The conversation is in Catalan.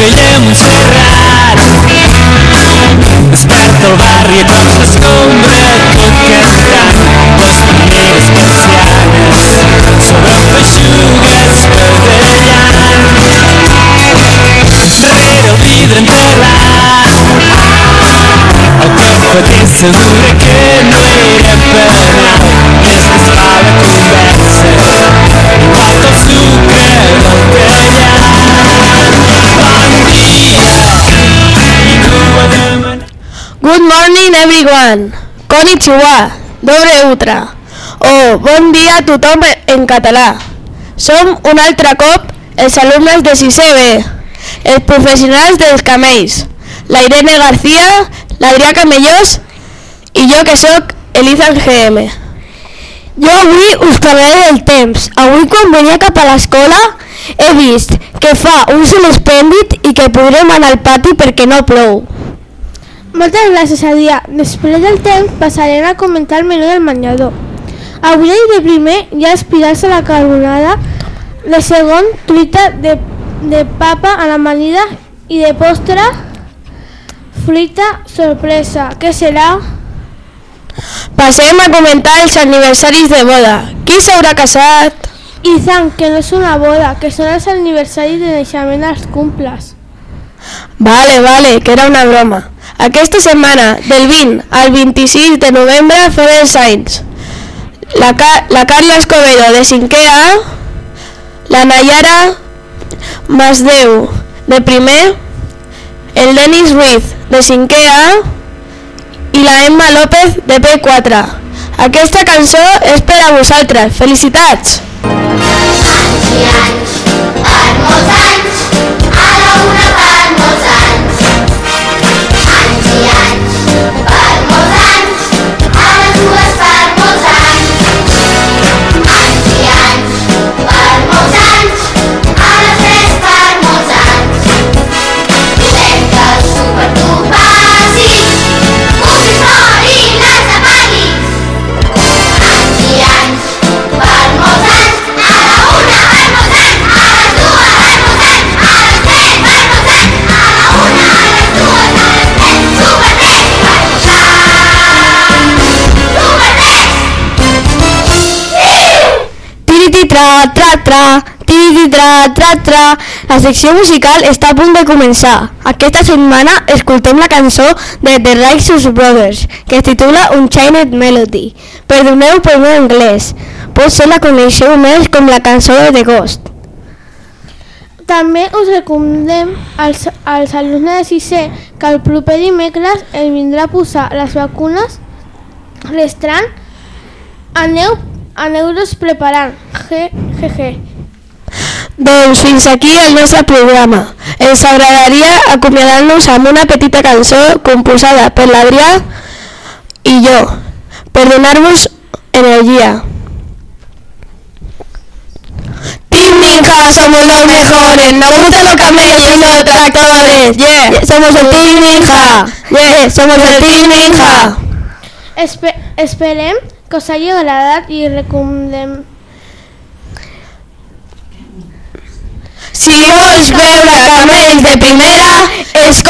vella Montserrat Desperta el barri, tot s'escombra, tot queda assegura que no penal és més clar la conversa el sucre man... Good morning everyone. Konnichiwa. Dobre utra. O bon dia a tothom en català. Som un altre cop els alumnes de 6è B, els professionals dels camells, la Irene García, l'Adrià Camellós i jo que sóc Elizan GM. Jo avui us parlaré del temps. Avui quan venia cap a l'escola he vist que fa un sol esplèndid i que podrem anar al pati perquè no plou. Moltes gràcies, Adrià. Després del temps passarem a comentar el menú del menjador. Avui de primer hi ha espirals a la carbonada, de segon truita de, de papa a l'amanida i de postre fruita sorpresa. Què serà? Passem a comentar els aniversaris de boda. Qui s'haurà casat? Izan, que no és una boda, que són els aniversaris de naixement dels cumples. Vale, vale, que era una broma. Aquesta setmana, del 20 al 26 de novembre, faré els anys. La, Ca la Carla Escobedo, de 5è A, la Nayara Masdeu, de primer, el Denis Ruiz, de 5è A, i la Emma López, de P4. Aquesta cançó és per a vosaltres. Felicitats! anys i anys, tra tra tra, tra tra. La secció musical està a punt de començar. Aquesta setmana escoltem la cançó de The Righteous Brothers, que es titula Unchained Melody. Perdoneu pel meu anglès. Potser la coneixeu més com la cançó de The Ghost. També us recomanem als, als alumnes de 6è que el proper dimecres el vindrà a posar les vacunes restant. Aneu, aneu-los preparant. G, g. Doncs fins aquí el nostre programa. Ens agradaria acomiadar-nos amb una petita cançó composada per l'Adrià i jo, per donar-vos energia. Team Ninja, somos los mejores, nos los camellos y los tractores, yeah, somos el Team Ninja, yeah, somos el Team Ninja. Espe esperem que us hagi agradat i recomanem Si vos ves la Camel de primera, es